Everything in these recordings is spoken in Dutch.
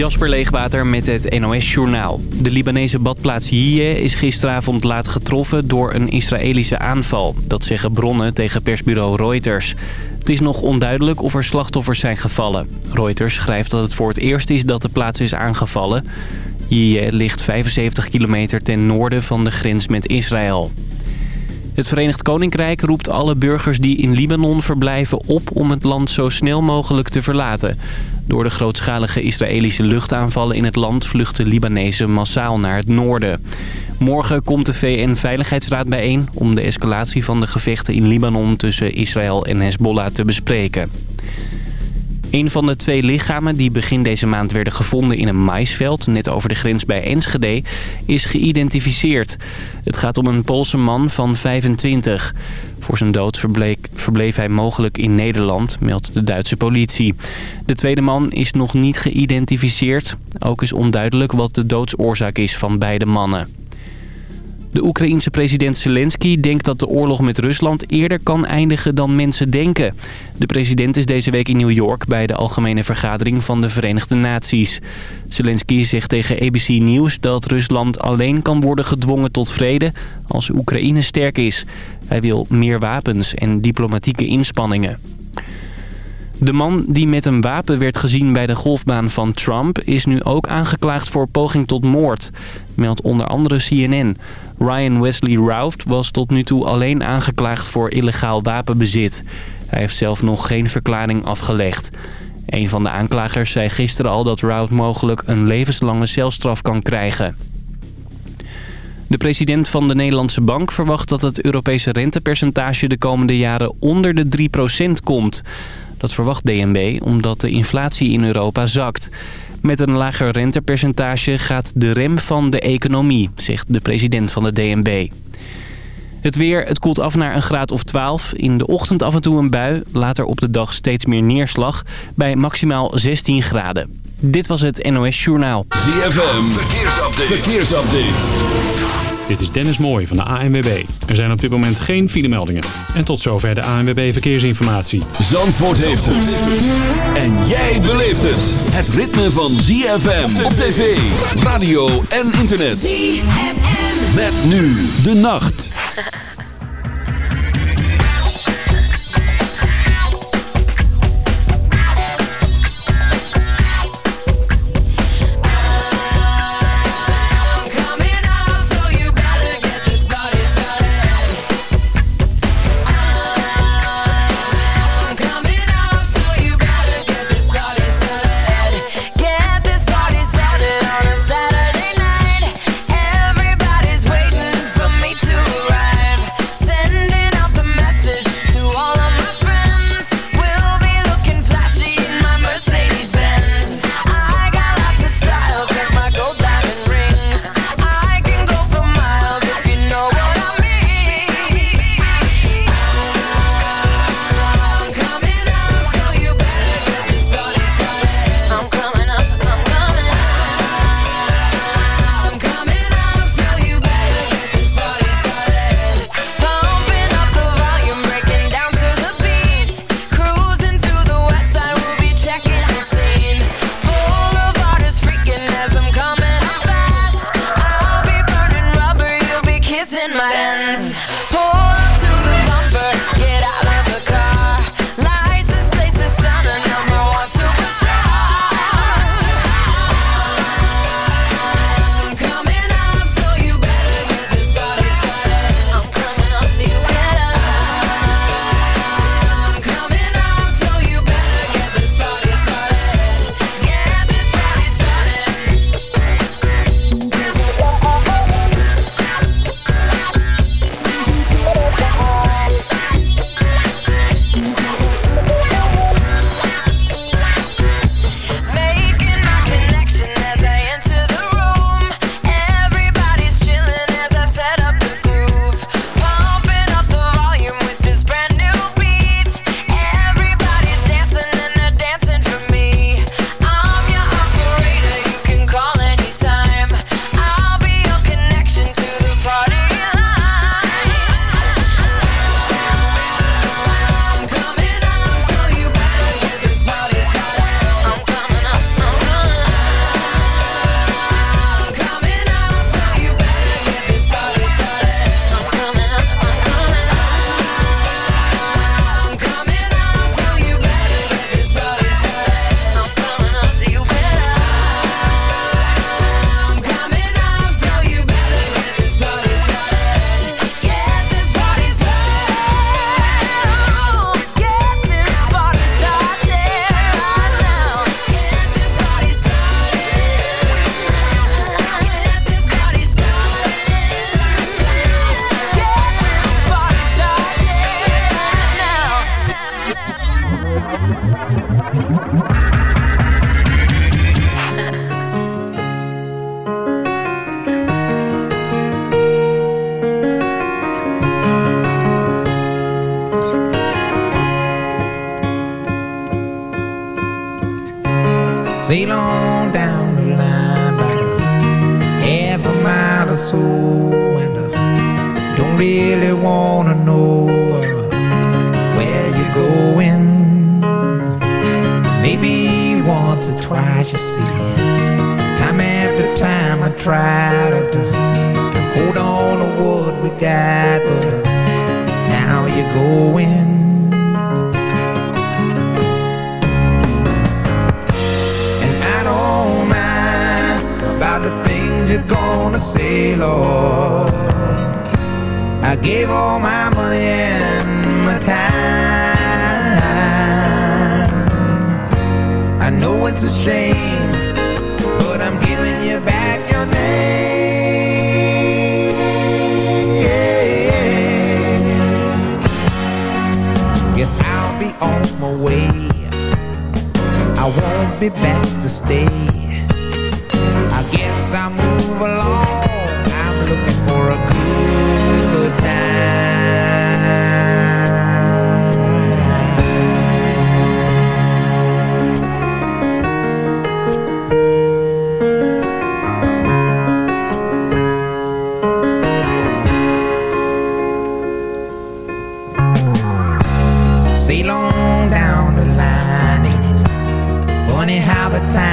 Jasper Leegwater met het NOS Journaal. De Libanese badplaats Yiyeh is gisteravond laat getroffen door een Israëlische aanval. Dat zeggen bronnen tegen persbureau Reuters. Het is nog onduidelijk of er slachtoffers zijn gevallen. Reuters schrijft dat het voor het eerst is dat de plaats is aangevallen. Yiyeh ligt 75 kilometer ten noorden van de grens met Israël. Het Verenigd Koninkrijk roept alle burgers die in Libanon verblijven op om het land zo snel mogelijk te verlaten. Door de grootschalige Israëlische luchtaanvallen in het land vluchten Libanezen massaal naar het noorden. Morgen komt de VN-veiligheidsraad bijeen om de escalatie van de gevechten in Libanon tussen Israël en Hezbollah te bespreken. Een van de twee lichamen die begin deze maand werden gevonden in een maisveld... net over de grens bij Enschede, is geïdentificeerd. Het gaat om een Poolse man van 25. Voor zijn dood verbleef hij mogelijk in Nederland, meldt de Duitse politie. De tweede man is nog niet geïdentificeerd. Ook is onduidelijk wat de doodsoorzaak is van beide mannen. De Oekraïense president Zelensky denkt dat de oorlog met Rusland eerder kan eindigen dan mensen denken. De president is deze week in New York bij de Algemene Vergadering van de Verenigde Naties. Zelensky zegt tegen ABC News dat Rusland alleen kan worden gedwongen tot vrede als Oekraïne sterk is. Hij wil meer wapens en diplomatieke inspanningen. De man die met een wapen werd gezien bij de golfbaan van Trump... is nu ook aangeklaagd voor poging tot moord, meldt onder andere CNN. Ryan Wesley Routh was tot nu toe alleen aangeklaagd voor illegaal wapenbezit. Hij heeft zelf nog geen verklaring afgelegd. Een van de aanklagers zei gisteren al dat Routh mogelijk een levenslange celstraf kan krijgen. De president van de Nederlandse Bank verwacht dat het Europese rentepercentage de komende jaren onder de 3% komt. Dat verwacht DNB omdat de inflatie in Europa zakt. Met een lager rentepercentage gaat de rem van de economie, zegt de president van de DNB. Het weer, het koelt af naar een graad of 12. In de ochtend af en toe een bui, later op de dag steeds meer neerslag bij maximaal 16 graden. Dit was het NOS Journaal. ZFM, verkeersupdate. verkeersupdate. Dit is Dennis Mooij van de ANWB. Er zijn op dit moment geen filemeldingen. En tot zover de ANWB Verkeersinformatie. Zandvoort heeft het. En jij beleeft het. Het ritme van ZFM op tv, radio en internet. ZFM. Met nu de nacht. in my hands.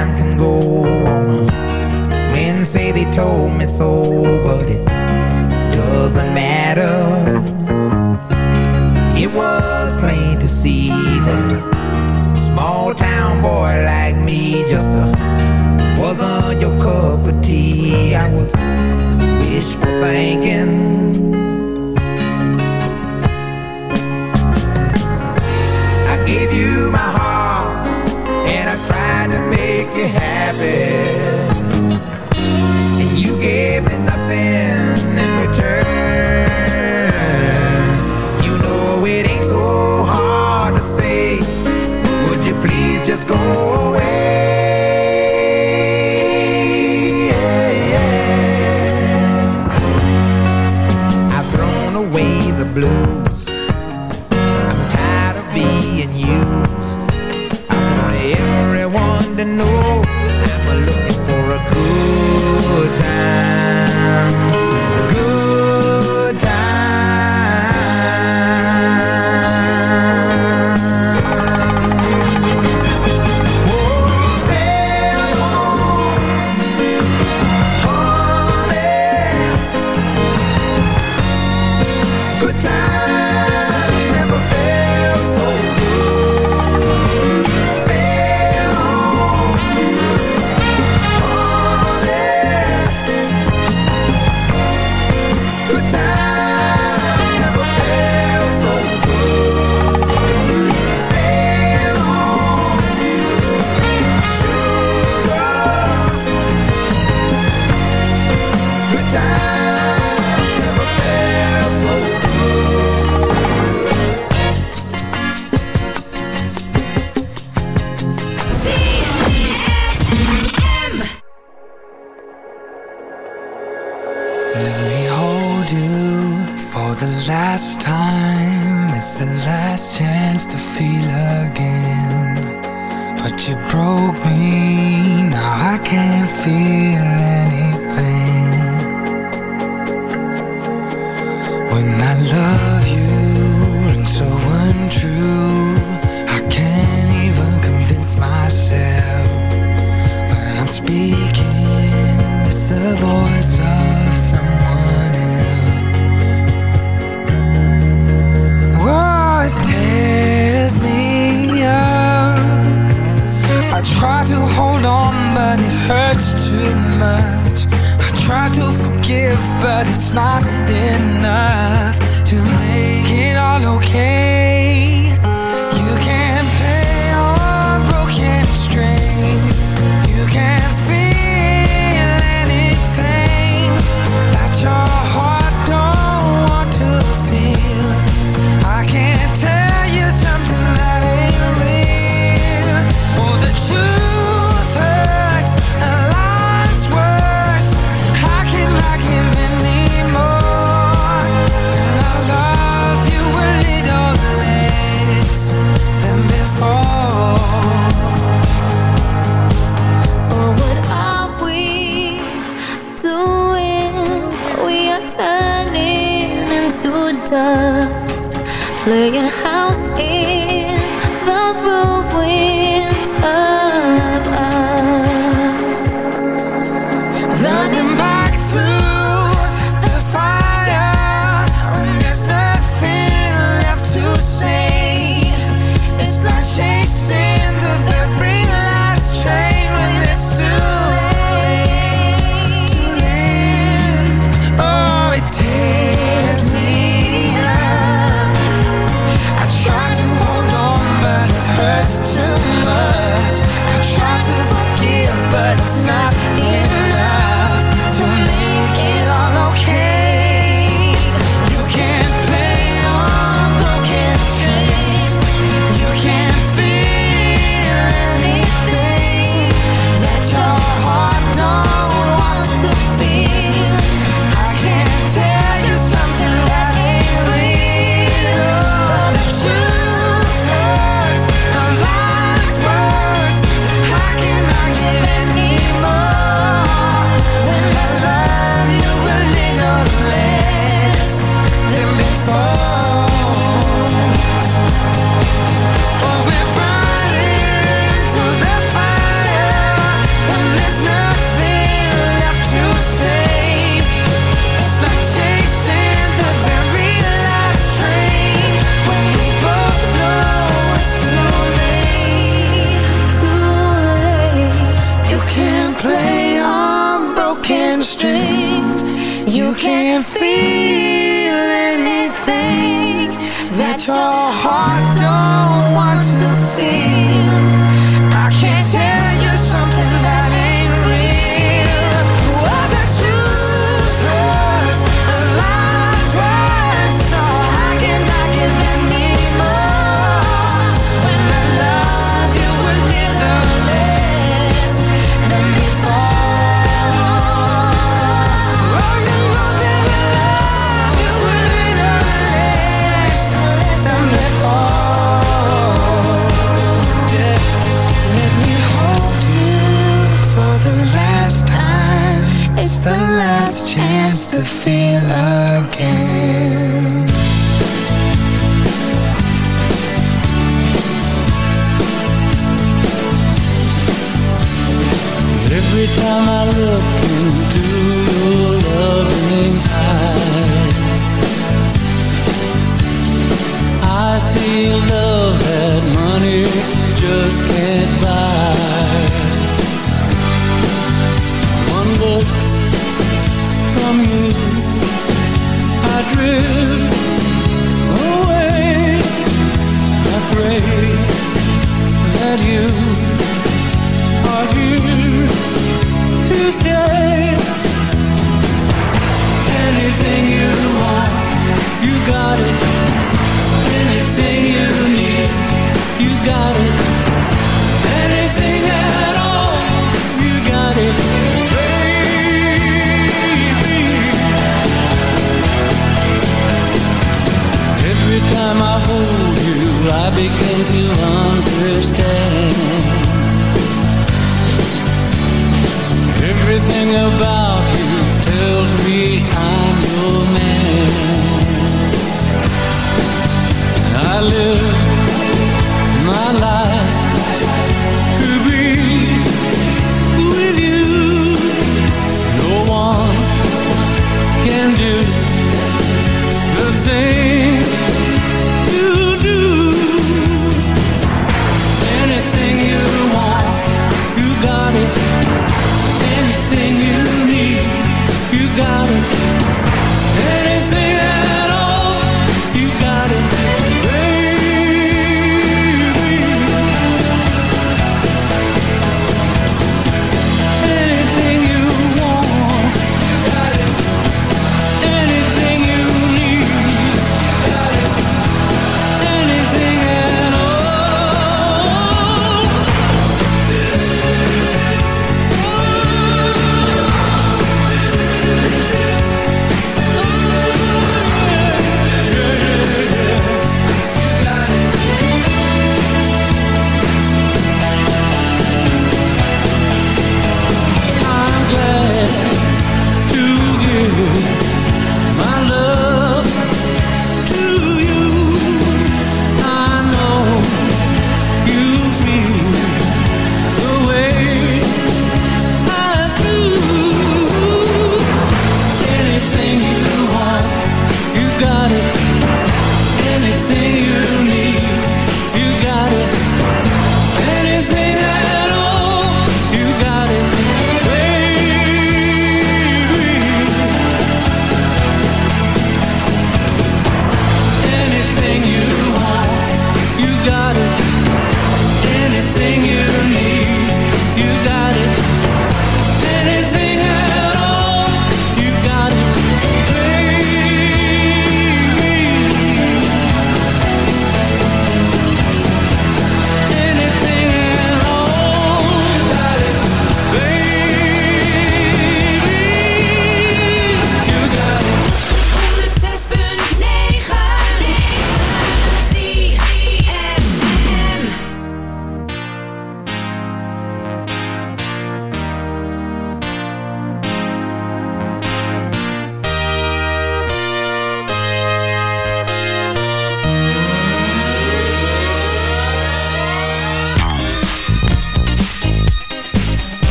time can go on. Friends say they told me so But it doesn't matter. It was plain to see That a small town boy like me Just a, wasn't your cup of tea. I was wishful thinking. I gave you my heart tried to make you happy. And you gave me nothing.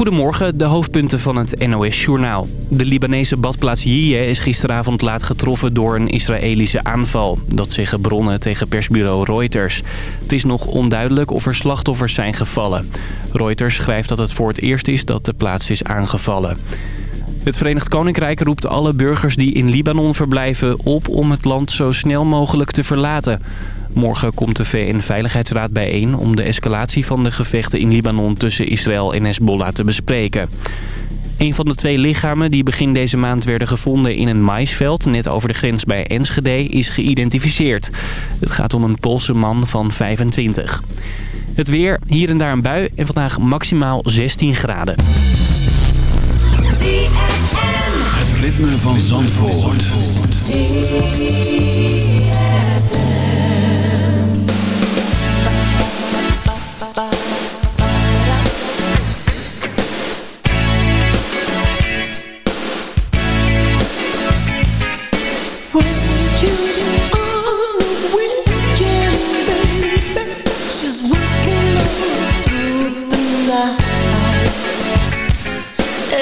Goedemorgen, de hoofdpunten van het NOS-journaal. De Libanese badplaats Yiyeh is gisteravond laat getroffen door een Israëlische aanval. Dat zeggen bronnen tegen persbureau Reuters. Het is nog onduidelijk of er slachtoffers zijn gevallen. Reuters schrijft dat het voor het eerst is dat de plaats is aangevallen. Het Verenigd Koninkrijk roept alle burgers die in Libanon verblijven op om het land zo snel mogelijk te verlaten. Morgen komt de VN-veiligheidsraad bijeen om de escalatie van de gevechten in Libanon tussen Israël en Hezbollah te bespreken. Een van de twee lichamen die begin deze maand werden gevonden in een maisveld net over de grens bij Enschede is geïdentificeerd. Het gaat om een Poolse man van 25. Het weer, hier en daar een bui en vandaag maximaal 16 graden. Het ritme van Zandvoort.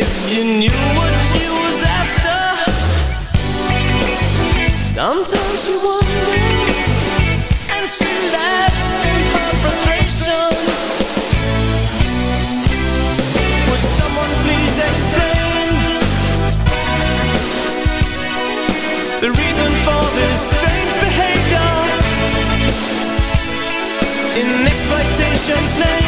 If you knew what she was after. Sometimes you wonder, And she laughs in her frustration. Would someone please explain The reason for this strange behavior? In exploitation's name.